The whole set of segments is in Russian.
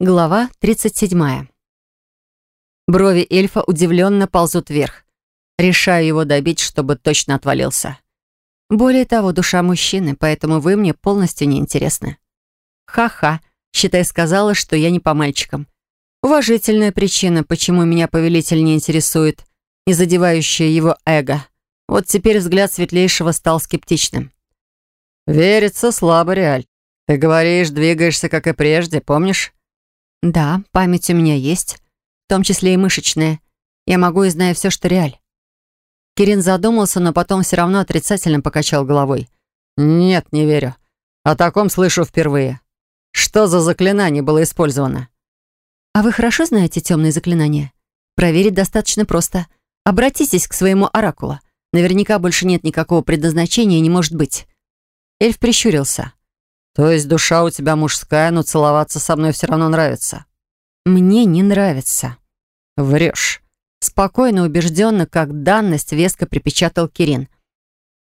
Глава 37. Брови эльфа удивленно ползут вверх. Решаю его добить, чтобы точно отвалился. Более того, душа мужчины, поэтому вы мне полностью не интересны. Ха-ха, считай, сказала, что я не по мальчикам. Уважительная причина, почему меня повелитель не интересует, не задевающая его эго. Вот теперь взгляд светлейшего стал скептичным. «Верится слабо, Реаль. Ты говоришь, двигаешься, как и прежде, помнишь?» Да, память у меня есть, в том числе и мышечная. Я могу и знаю все, что реаль. Кирин задумался, но потом все равно отрицательно покачал головой. «Нет, не верю. О таком слышу впервые. Что за заклинание было использовано?» «А вы хорошо знаете темные заклинания? Проверить достаточно просто. Обратитесь к своему оракулу. Наверняка больше нет никакого предназначения и не может быть». Эльф прищурился. «То есть душа у тебя мужская, но целоваться со мной все равно нравится?» «Мне не нравится». «Врешь». Спокойно, убежденно, как данность, веско припечатал Кирин.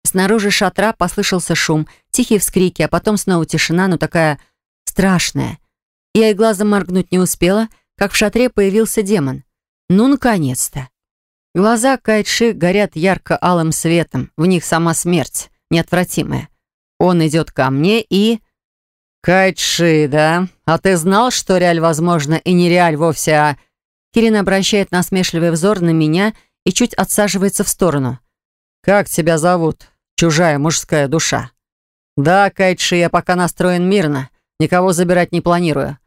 Снаружи шатра послышался шум, тихие вскрики, а потом снова тишина, но такая страшная. Я и глазом моргнуть не успела, как в шатре появился демон. Ну, наконец-то. Глаза Кайтши горят ярко-алым светом, в них сама смерть, неотвратимая. Он идет ко мне и... «Кайтши, да? А ты знал, что реаль возможно и не реаль вовсе, а...» Кирин обращает насмешливый взор на меня и чуть отсаживается в сторону. «Как тебя зовут, чужая мужская душа?» «Да, Кайтши, я пока настроен мирно, никого забирать не планирую.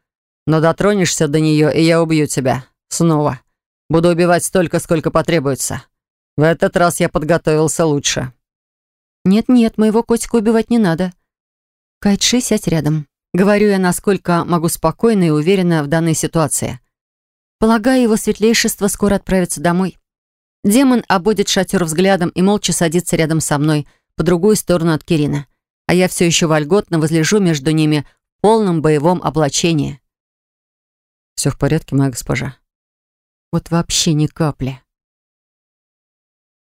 Но дотронешься до нее, и я убью тебя. Снова. Буду убивать столько, сколько потребуется. В этот раз я подготовился лучше». «Нет-нет, моего котика убивать не надо», «Кайтши, сядь рядом». Говорю я, насколько могу спокойно и уверенно в данной ситуации. Полагаю, его светлейшество скоро отправится домой. Демон обводит шатер взглядом и молча садится рядом со мной, по другую сторону от Кирина. А я все еще вольготно возлежу между ними в полном боевом облачении. «Все в порядке, моя госпожа?» Вот вообще ни капли.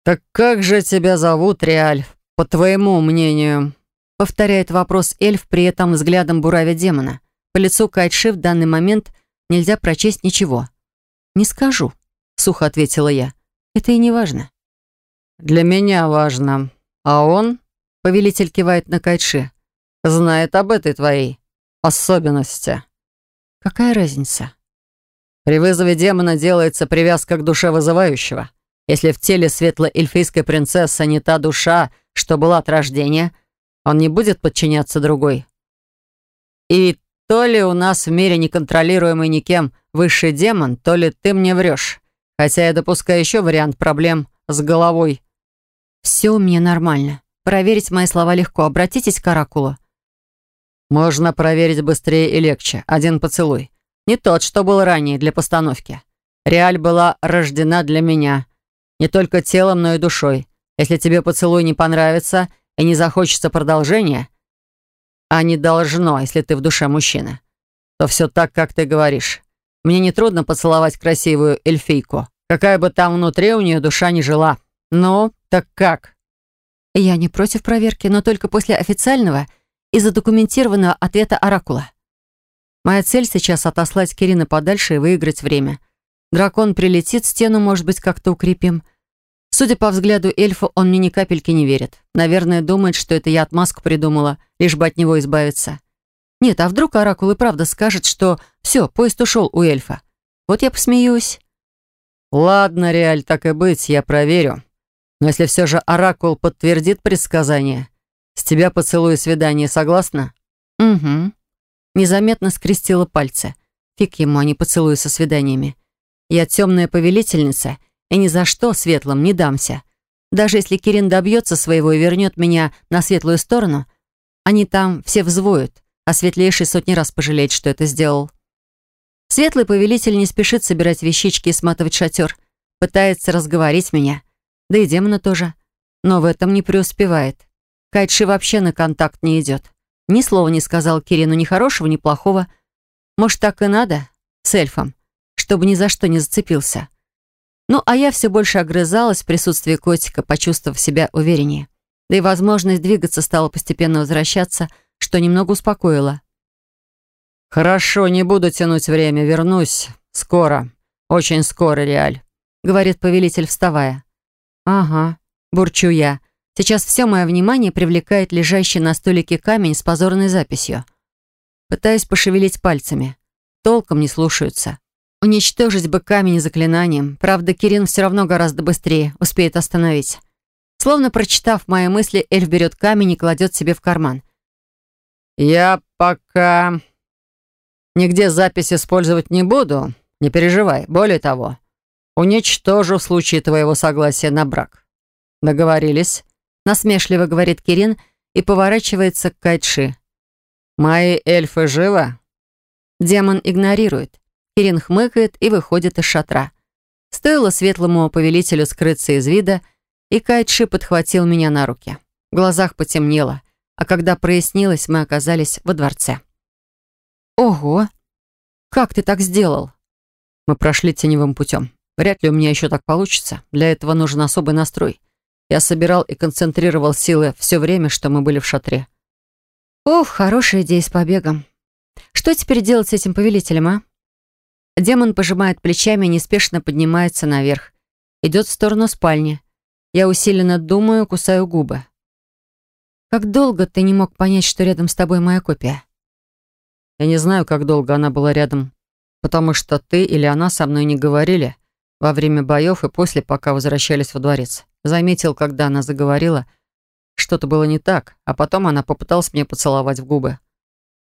«Так как же тебя зовут, Реаль, по твоему мнению?» Повторяет вопрос эльф, при этом взглядом буравя демона. По лицу Кайтши в данный момент нельзя прочесть ничего. «Не скажу», — сухо ответила я. «Это и не важно». «Для меня важно. А он?» — повелитель кивает на Кайтши. «Знает об этой твоей особенности». «Какая разница?» При вызове демона делается привязка к душе вызывающего. Если в теле светло-эльфийской принцессы не та душа, что была от рождения — он не будет подчиняться другой. И то ли у нас в мире неконтролируемый никем высший демон, то ли ты мне врешь. Хотя я допускаю еще вариант проблем с головой. Все у меня нормально. Проверить мои слова легко. Обратитесь к Оракулу. Можно проверить быстрее и легче. Один поцелуй. Не тот, что был ранее для постановки. Реаль была рождена для меня. Не только телом, но и душой. Если тебе поцелуй не понравится, и не захочется продолжения, а не должно, если ты в душе мужчина, то все так, как ты говоришь. Мне нетрудно поцеловать красивую эльфийку, какая бы там внутри у нее душа не жила. Ну, так как? Я не против проверки, но только после официального и задокументированного ответа Оракула. Моя цель сейчас отослать Кирина подальше и выиграть время. Дракон прилетит, стену, может быть, как-то укрепим — Судя по взгляду эльфа, он мне ни капельки не верит. Наверное, думает, что это я отмазку придумала, лишь бы от него избавиться. Нет, а вдруг Оракул и правда скажет, что все, поезд ушел у эльфа. Вот я посмеюсь. Ладно, Реаль, так и быть, я проверю. Но если все же Оракул подтвердит предсказание, с тебя поцелуй и свидание, согласна? Угу. Незаметно скрестила пальцы. Фиг ему, а не поцелуй со свиданиями. Я темная повелительница — и ни за что светлым не дамся. Даже если Кирин добьется своего и вернет меня на светлую сторону, они там все взвоют, а светлейший сотни раз пожалеет, что это сделал. Светлый повелитель не спешит собирать вещички и сматывать шатер. Пытается разговорить меня. Да и демона тоже. Но в этом не преуспевает. Кайтши вообще на контакт не идет. Ни слова не сказал Кирину ни хорошего, ни плохого. Может, так и надо? С эльфом. Чтобы ни за что не зацепился. Ну, а я все больше огрызалась в присутствии котика, почувствовав себя увереннее. Да и возможность двигаться стала постепенно возвращаться, что немного успокоило. «Хорошо, не буду тянуть время, вернусь скоро, очень скоро, Реаль», — говорит повелитель, вставая. «Ага», — бурчу я. Сейчас все мое внимание привлекает лежащий на столике камень с позорной записью. Пытаюсь пошевелить пальцами. Толком не слушаются. Уничтожить бы камень заклинанием. Правда, Кирин все равно гораздо быстрее успеет остановить. Словно прочитав мои мысли, эльф берет камень и кладет себе в карман. «Я пока нигде запись использовать не буду. Не переживай. Более того, уничтожу в случае твоего согласия на брак. Договорились?» Насмешливо говорит Кирин и поворачивается к Кайтши. «Мои эльфы живы?» Демон игнорирует. Кирин хмыкает и выходит из шатра. Стоило светлому повелителю скрыться из вида, и Кайтши подхватил меня на руки. В глазах потемнело, а когда прояснилось, мы оказались во дворце. «Ого! Как ты так сделал?» Мы прошли теневым путем. Вряд ли у меня еще так получится. Для этого нужен особый настрой. Я собирал и концентрировал силы все время, что мы были в шатре. «Ох, хорошая идея с побегом. Что теперь делать с этим повелителем, а?» Демон пожимает плечами и неспешно поднимается наверх. Идет в сторону спальни. Я усиленно думаю, кусаю губы. «Как долго ты не мог понять, что рядом с тобой моя копия?» «Я не знаю, как долго она была рядом, потому что ты или она со мной не говорили во время боев и после, пока возвращались во дворец. Заметил, когда она заговорила, что-то было не так, а потом она попыталась мне поцеловать в губы.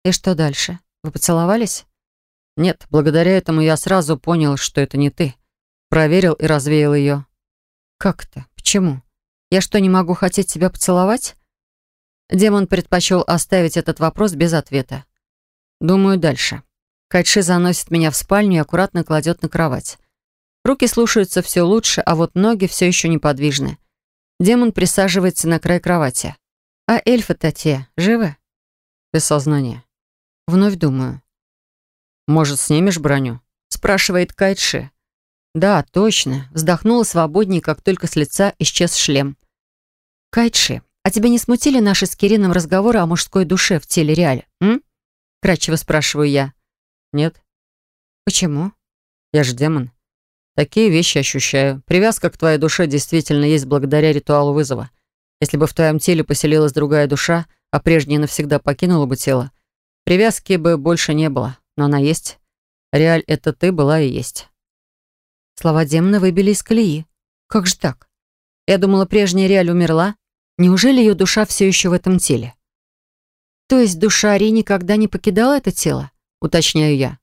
«И что дальше? Вы поцеловались?» «Нет, благодаря этому я сразу понял, что это не ты. Проверил и развеял ее». «Как то Почему? Я что, не могу хотеть тебя поцеловать?» Демон предпочел оставить этот вопрос без ответа. Думаю дальше. Кайши заносит меня в спальню и аккуратно кладет на кровать. Руки слушаются все лучше, а вот ноги все еще неподвижны. Демон присаживается на край кровати. А эльфы-то те живы? Без сознания. Вновь думаю. «Может, снимешь броню?» спрашивает Кайтши. «Да, точно». Вздохнула свободнее, как только с лица исчез шлем. «Кайтши, а тебя не смутили наши с Кирином разговоры о мужской душе в теле Реале, м?» Кратчево спрашиваю я. «Нет». «Почему?» «Я же демон. Такие вещи ощущаю. Привязка к твоей душе действительно есть благодаря ритуалу вызова. Если бы в твоем теле поселилась другая душа, а прежняя навсегда покинула бы тело, привязки бы больше не было. Но она есть. Реаль — это ты была и есть. Слова демона выбили из колеи. Как же так? Я думала, прежняя Реаль умерла. Неужели ее душа все еще в этом теле? То есть душа Ари никогда не покидала это тело? Уточняю я.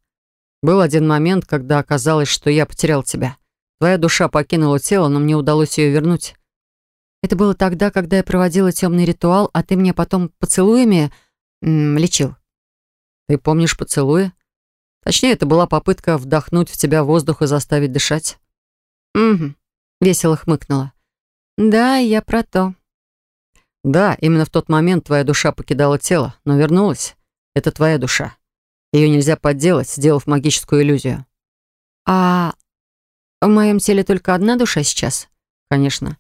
Был один момент, когда оказалось, что я потерял тебя. Твоя душа покинула тело, но мне удалось ее вернуть. Это было тогда, когда я проводила темный ритуал, а ты меня потом поцелуями лечил. Ты помнишь поцелуи? Точнее, это была попытка вдохнуть в тебя воздух и заставить дышать. Угу. Весело хмыкнула. Да, я про то. Да, именно в тот момент твоя душа покидала тело, но вернулась. Это твоя душа. Ее нельзя подделать, сделав магическую иллюзию. А в моем теле только одна душа сейчас? Конечно.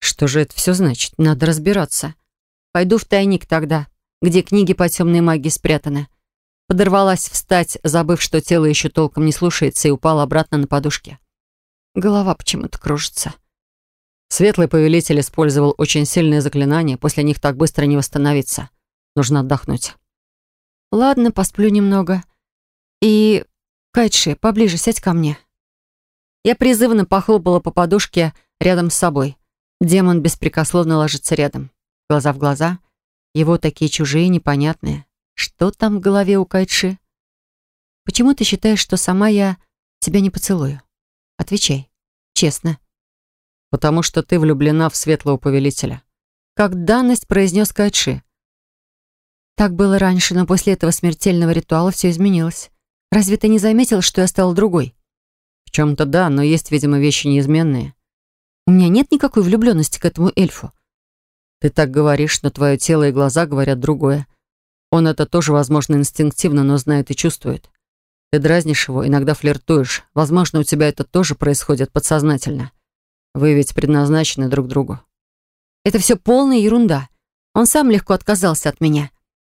Что же это все значит? Надо разбираться. Пойду в тайник тогда, где книги по темной магии спрятаны. Подорвалась встать, забыв, что тело еще толком не слушается, и упала обратно на подушке. Голова почему-то кружится. Светлый повелитель использовал очень сильные заклинания, после них так быстро не восстановиться. Нужно отдохнуть. Ладно, посплю немного. И... Кайтши, поближе сядь ко мне. Я призывно похлопала по подушке рядом с собой. Демон беспрекословно ложится рядом. Глаза в глаза. Его такие чужие, непонятные. Что там в голове у Кайтши? Почему ты считаешь, что сама я тебя не поцелую? Отвечай. Честно. Потому что ты влюблена в светлого повелителя. Как данность произнес Кайтши. Так было раньше, но после этого смертельного ритуала все изменилось. Разве ты не заметил, что я стала другой? В чем-то да, но есть, видимо, вещи неизменные. У меня нет никакой влюбленности к этому эльфу. Ты так говоришь, но твое тело и глаза говорят другое. Он это тоже, возможно, инстинктивно, но знает и чувствует. Ты дразнишь его, иногда флиртуешь. Возможно, у тебя это тоже происходит подсознательно. Вы ведь предназначены друг другу. Это все полная ерунда. Он сам легко отказался от меня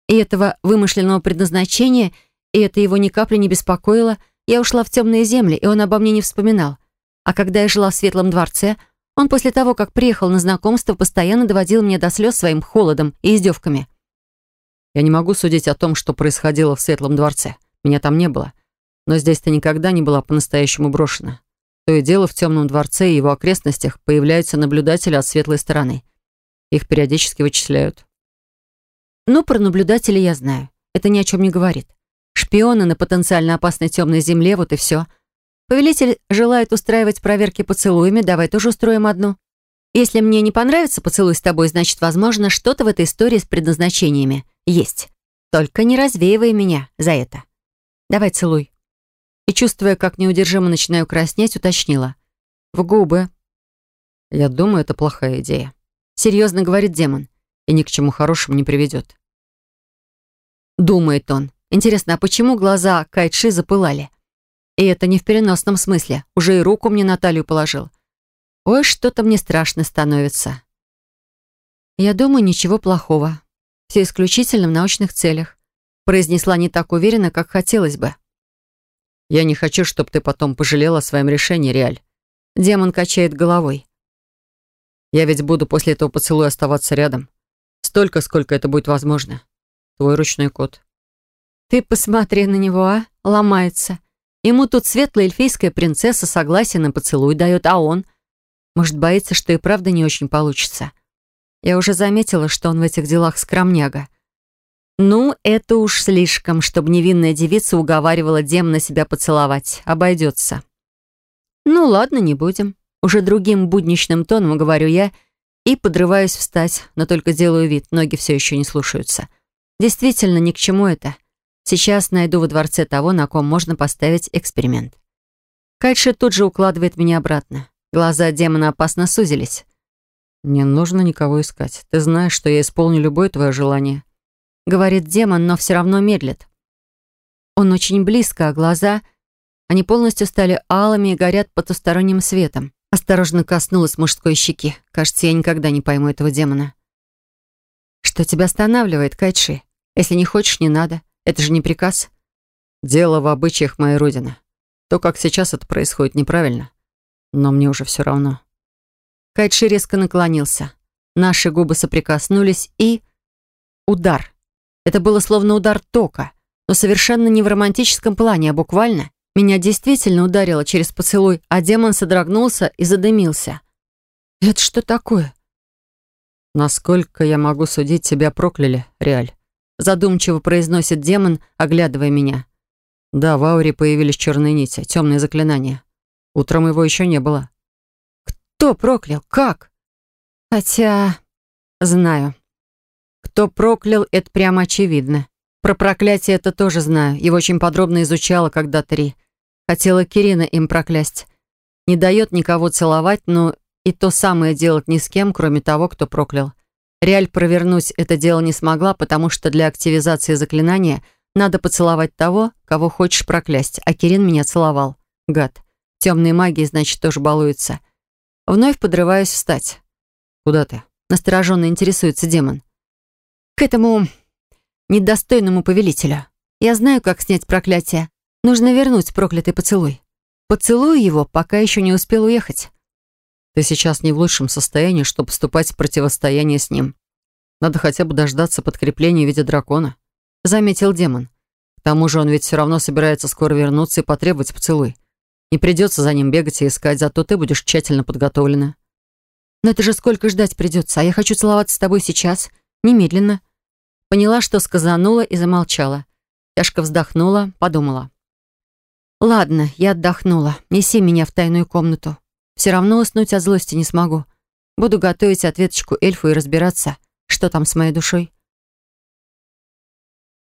и этого вымышленного предназначения, и это его ни капли не беспокоило, я ушла в темные земли, и он обо мне не вспоминал. А когда я жила в Светлом дворце, он после того, как приехал на знакомство, постоянно доводил меня до слез своим холодом и издевками. Я не могу судить о том, что происходило в Светлом дворце. Меня там не было. Но здесь ты никогда не была по-настоящему брошена. То и дело в темном дворце и его окрестностях появляются наблюдатели от светлой стороны. Их периодически вычисляют. Ну, про наблюдателей я знаю. Это ни о чем не говорит. Шпионы на потенциально опасной темной земле, вот и все. Повелитель желает устраивать проверки поцелуями, давай тоже устроим одну. Если мне не понравится поцелуй с тобой, значит, возможно, что-то в этой истории с предназначениями есть. Только не развеивай меня за это. Давай целуй. И, чувствуя, как неудержимо начинаю краснеть, уточнила. В губы. Я думаю, это плохая идея. Серьезно говорит демон. И ни к чему хорошему не приведет. Думает он. Интересно, а почему глаза Кайтши запылали? И это не в переносном смысле. Уже и руку мне на талию положил. Ой, что-то мне страшно становится. Я думаю, ничего плохого. Все исключительно в научных целях. Произнесла не так уверенно, как хотелось бы. Я не хочу, чтобы ты потом пожалела о своем решении, Реаль. Демон качает головой. Я ведь буду после этого поцелуя оставаться рядом. Столько, сколько это будет возможно. Твой ручной кот. Ты посмотри на него, а? Ломается. Ему тут светлая эльфийская принцесса согласие на поцелуй дает, а он... Может, боится, что и правда не очень получится. Я уже заметила, что он в этих делах скромняга. Ну, это уж слишком, чтобы невинная девица уговаривала демона себя поцеловать. Обойдется. Ну, ладно, не будем. Уже другим будничным тоном говорю я и подрываюсь встать, но только делаю вид, ноги все еще не слушаются. Действительно, ни к чему это. Сейчас найду во дворце того, на ком можно поставить эксперимент. Кайши тут же укладывает меня обратно. Глаза демона опасно сузились. «Не нужно никого искать. Ты знаешь, что я исполню любое твое желание», — говорит демон, но все равно медлит. Он очень близко, а глаза... Они полностью стали алыми и горят потусторонним светом. Осторожно коснулась мужской щеки. Кажется, я никогда не пойму этого демона. «Что тебя останавливает, Кайши? Если не хочешь, не надо. Это же не приказ. Дело в обычаях моей родины. То, как сейчас это происходит, неправильно. Но мне уже все равно. Кайтши резко наклонился. Наши губы соприкоснулись и... Удар. Это было словно удар тока, но совершенно не в романтическом плане, а буквально. Меня действительно ударило через поцелуй, а демон содрогнулся и задымился. «Это что такое?» «Насколько я могу судить, тебя прокляли, Реаль задумчиво произносит демон, оглядывая меня. Да, в ауре появились черные нити, темные заклинания. Утром его еще не было. Кто проклял? Как? Хотя... Знаю. Кто проклял, это прямо очевидно. Про проклятие это тоже знаю. Его очень подробно изучала когда три. Хотела Кирина им проклясть. Не дает никого целовать, но и то самое делать ни с кем, кроме того, кто проклял. Реаль провернуть это дело не смогла, потому что для активизации заклинания надо поцеловать того, кого хочешь проклясть, а Кирин меня целовал. Гад. Темные магии, значит, тоже балуются. Вновь подрываюсь встать. «Куда ты?» Настороженно интересуется демон. «К этому недостойному повелителю. Я знаю, как снять проклятие. Нужно вернуть проклятый поцелуй. Поцелую его, пока еще не успел уехать. Ты сейчас не в лучшем состоянии, чтобы вступать в противостояние с ним. Надо хотя бы дождаться подкрепления в виде дракона», — заметил демон. «К тому же он ведь все равно собирается скоро вернуться и потребовать поцелуй. Не придется за ним бегать и искать, зато ты будешь тщательно подготовлена». «Но это же сколько ждать придется, а я хочу целоваться с тобой сейчас, немедленно». Поняла, что сказанула и замолчала. Тяжко вздохнула, подумала. «Ладно, я отдохнула. Неси меня в тайную комнату. Все равно уснуть от злости не смогу. Буду готовить ответочку эльфу и разбираться, что там с моей душой.